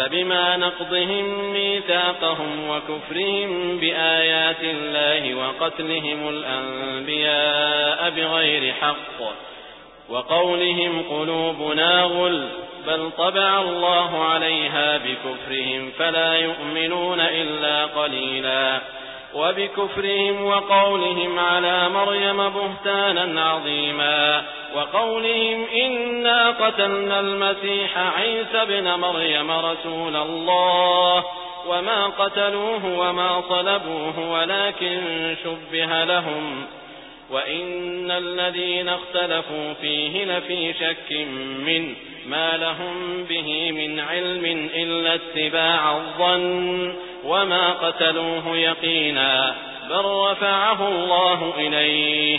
فبما نقضهم ميثاقهم وكفرهم بآيات الله وقتلهم الأنبياء بغير حق وقولهم قلوبنا غل بل طبع الله عليها بكفرهم فلا يؤمنون إلا قليلا وبكفرهم وقولهم على مريم بهتانا عظيما وقولهم إنا قتلنا المسيح عيسى بن مريم رسول الله وما قتلوه وما صلبوه ولكن شبه لهم وإن الذين اختلفوا فيه لفي شك من ما لهم به من علم إلا اتباع الظن وما قتلوه يقينا بل رفعه الله إليه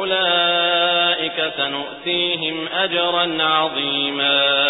أولئك سنؤتيهم أجرا عظيما